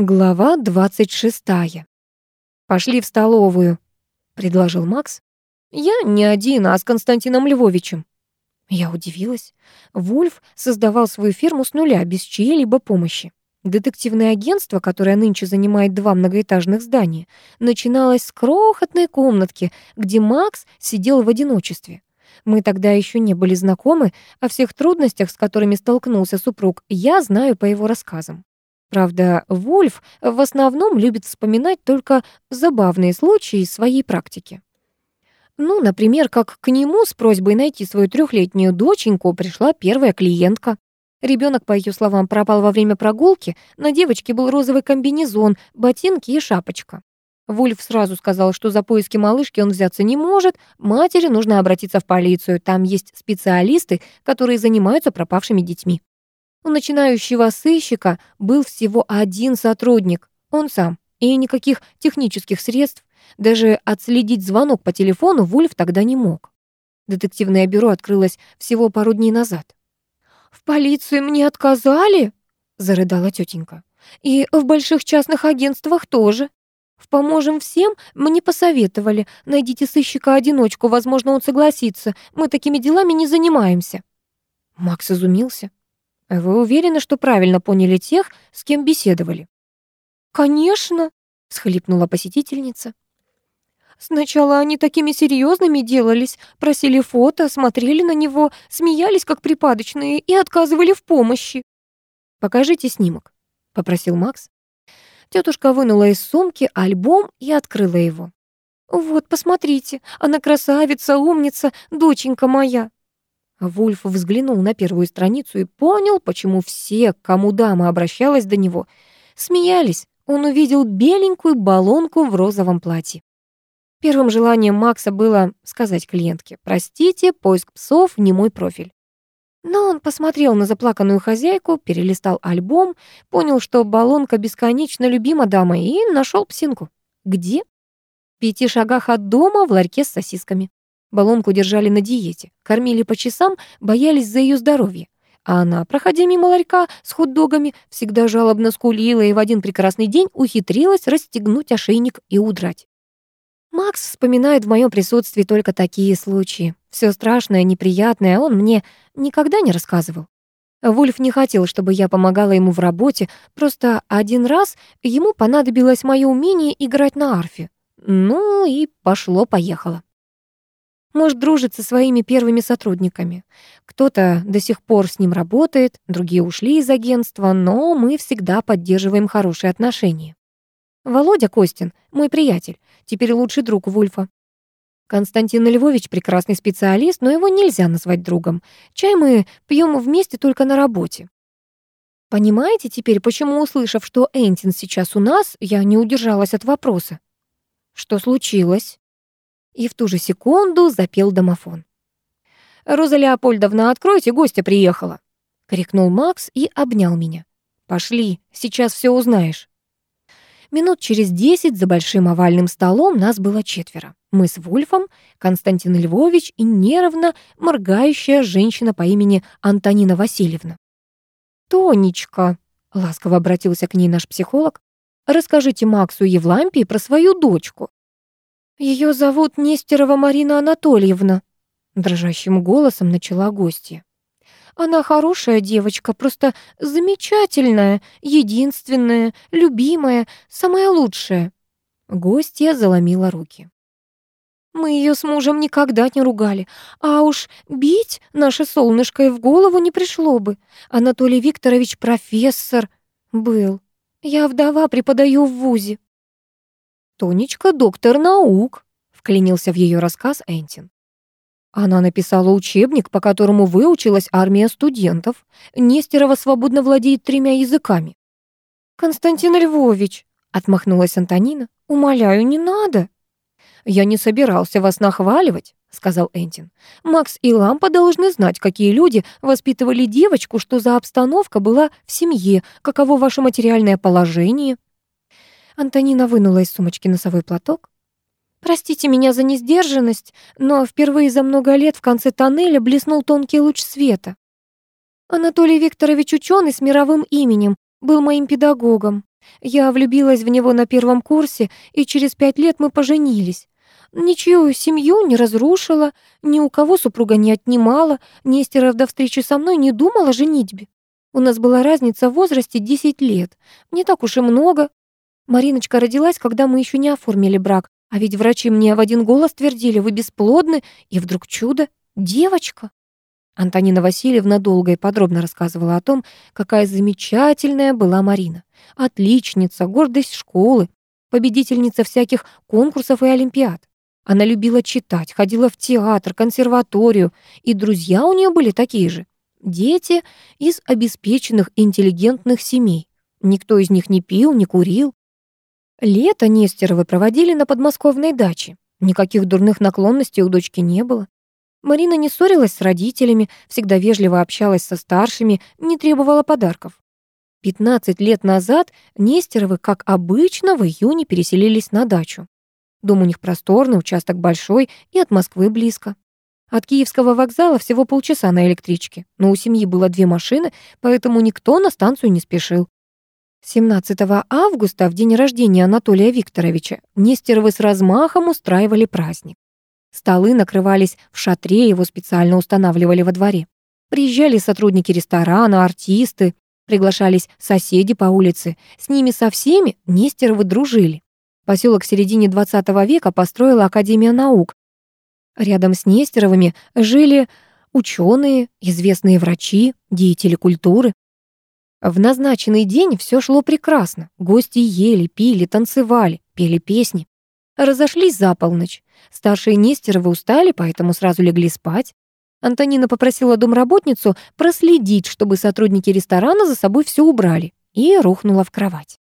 Глава 26. «Пошли в столовую», — предложил Макс. «Я не один, а с Константином Львовичем». Я удивилась. Вульф создавал свою ферму с нуля, без чьей-либо помощи. Детективное агентство, которое нынче занимает два многоэтажных здания, начиналось с крохотной комнатки, где Макс сидел в одиночестве. Мы тогда еще не были знакомы, о всех трудностях, с которыми столкнулся супруг, я знаю по его рассказам. Правда, Вульф в основном любит вспоминать только забавные случаи из своей практики. Ну, например, как к нему с просьбой найти свою трехлетнюю доченьку пришла первая клиентка. Ребенок, по ее словам, пропал во время прогулки, на девочке был розовый комбинезон, ботинки и шапочка. Вульф сразу сказал, что за поиски малышки он взяться не может, матери нужно обратиться в полицию, там есть специалисты, которые занимаются пропавшими детьми. У начинающего сыщика был всего один сотрудник, он сам, и никаких технических средств. Даже отследить звонок по телефону Вульф тогда не мог. Детективное бюро открылось всего пару дней назад. «В полицию мне отказали?» — зарыдала тетенька. «И в больших частных агентствах тоже. В «Поможем всем» мне посоветовали. Найдите сыщика-одиночку, возможно, он согласится. Мы такими делами не занимаемся». Макс изумился. Вы уверены, что правильно поняли тех, с кем беседовали? Конечно, всхлипнула посетительница. Сначала они такими серьезными делались, просили фото, смотрели на него, смеялись как припадочные и отказывали в помощи. «Покажите снимок», — попросил Макс. Тетушка вынула из сумки альбом и открыла его. «Вот, посмотрите, она красавица, умница, доченька моя». Вульф взглянул на первую страницу и понял, почему все, к кому дама обращалась до него, смеялись. Он увидел беленькую баллонку в розовом платье. Первым желанием Макса было сказать клиентке «Простите, поиск псов не мой профиль». Но он посмотрел на заплаканную хозяйку, перелистал альбом, понял, что баллонка бесконечно любима дамой и нашел псинку. Где? В пяти шагах от дома в ларьке с сосисками. Баллонку держали на диете, кормили по часам, боялись за ее здоровье. А она, проходя мимо ларька с хот-догами, всегда жалобно скулила и в один прекрасный день ухитрилась расстегнуть ошейник и удрать. Макс вспоминает в моем присутствии только такие случаи. Все страшное, неприятное он мне никогда не рассказывал. Вульф не хотел, чтобы я помогала ему в работе, просто один раз ему понадобилось мое умение играть на арфе. Ну и пошло-поехало. Может, дружит со своими первыми сотрудниками. Кто-то до сих пор с ним работает, другие ушли из агентства, но мы всегда поддерживаем хорошие отношения. Володя Костин, мой приятель, теперь лучший друг Вульфа. Константин Львович прекрасный специалист, но его нельзя назвать другом. Чай мы пьем вместе только на работе. Понимаете теперь, почему, услышав, что Энтин сейчас у нас, я не удержалась от вопроса? Что случилось? И в ту же секунду запел домофон. «Роза Леопольдовна, откройте, гостья приехала!» — крикнул Макс и обнял меня. «Пошли, сейчас все узнаешь». Минут через десять за большим овальным столом нас было четверо. Мы с Вульфом, Константин Львович и нервно моргающая женщина по имени Антонина Васильевна. «Тонечка», — ласково обратился к ней наш психолог, «расскажите Максу Евлампии про свою дочку. Ее зовут Нестерова Марина Анатольевна», — дрожащим голосом начала гостья. «Она хорошая девочка, просто замечательная, единственная, любимая, самая лучшая». Гостья заломила руки. Мы ее с мужем никогда не ругали, а уж бить наше солнышко и в голову не пришло бы. Анатолий Викторович профессор был. Я вдова, преподаю в ВУЗе. «Тонечка — доктор наук», — вклинился в ее рассказ Энтин. Она написала учебник, по которому выучилась армия студентов. Нестерова свободно владеет тремя языками. «Константин Львович», — отмахнулась Антонина, — «умоляю, не надо». «Я не собирался вас нахваливать», — сказал Энтин. «Макс и Лампа должны знать, какие люди воспитывали девочку, что за обстановка была в семье, каково ваше материальное положение». Антонина вынула из сумочки носовой платок. «Простите меня за несдержанность, но впервые за много лет в конце тоннеля блеснул тонкий луч света. Анатолий Викторович ученый с мировым именем, был моим педагогом. Я влюбилась в него на первом курсе, и через пять лет мы поженились. Ничью семью не разрушила, ни у кого супруга не отнимала, Нестеров до встречи со мной не думала о женитьбе. У нас была разница в возрасте 10 лет, не так уж и много. Мариночка родилась, когда мы еще не оформили брак, а ведь врачи мне в один голос твердили, вы бесплодны, и вдруг чудо, девочка. Антонина Васильевна долго и подробно рассказывала о том, какая замечательная была Марина. Отличница, гордость школы, победительница всяких конкурсов и олимпиад. Она любила читать, ходила в театр, консерваторию, и друзья у нее были такие же. Дети из обеспеченных интеллигентных семей. Никто из них не пил, не курил. Лето Нестеровы проводили на подмосковной даче. Никаких дурных наклонностей у дочки не было. Марина не ссорилась с родителями, всегда вежливо общалась со старшими, не требовала подарков. 15 лет назад Нестеровы, как обычно, в июне переселились на дачу. Дом у них просторный, участок большой и от Москвы близко. От Киевского вокзала всего полчаса на электричке, но у семьи было две машины, поэтому никто на станцию не спешил. 17 августа, в день рождения Анатолия Викторовича, Нестеровы с размахом устраивали праздник. Столы накрывались в шатре, его специально устанавливали во дворе. Приезжали сотрудники ресторана, артисты, приглашались соседи по улице. С ними со всеми Нестеровы дружили. Поселок середине 20 века построила Академия наук. Рядом с Нестеровыми жили ученые, известные врачи, деятели культуры. В назначенный день все шло прекрасно. Гости ели, пили, танцевали, пели песни. Разошлись за полночь. Старшие Нестеровы устали, поэтому сразу легли спать. Антонина попросила домработницу проследить, чтобы сотрудники ресторана за собой все убрали, и рухнула в кровать.